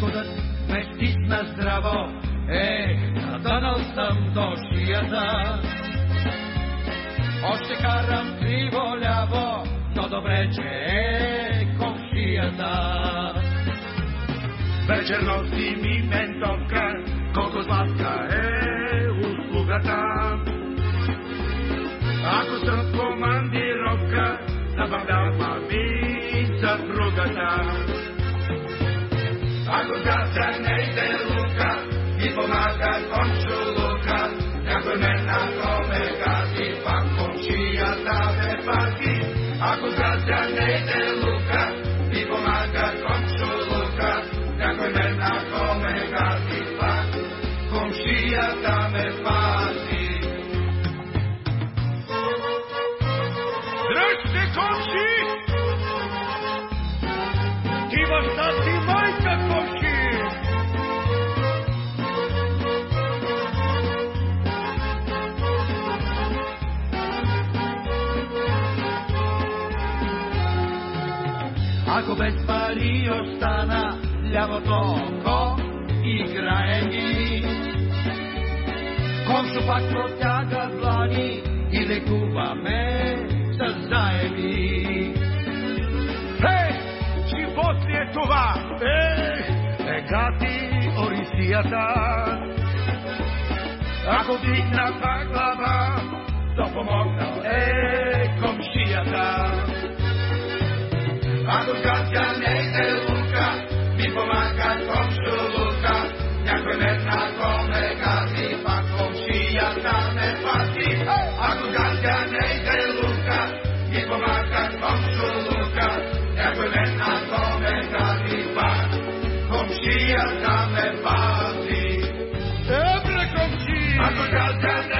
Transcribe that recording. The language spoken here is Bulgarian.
Преходът ме стисна здраво, е, натънал съм до шията. Още карам криво-ляво, но добре, че е комшията. Вечер носи ми ментовка, колко сладка е услугата. Ако съм командировка, забавлява ми съпругата. Ако гася нейде лука и помага кончу лука, някой ме на ме гази, пак комшията ме пази. Ако гася нейде лука и помага кончу лука, някой ме на ме гази, пак комшията ме пази. Дръжте, комши! Ако без пари остана лявото око, играе ми. Комшо пак протяга длани и лекуваме с заеми. Хей, живот ли е това? Е, ега ти орисията. Ако дигна глава, Ако гася нейде лука, ми помага комшо лука, някой ме на коме гази, пак комшията ме пази. Ако гася нейде лука, ми помага комшо лука, някой ме на коме гази, пак комшията ме пази. Ебре, комши! Ако гася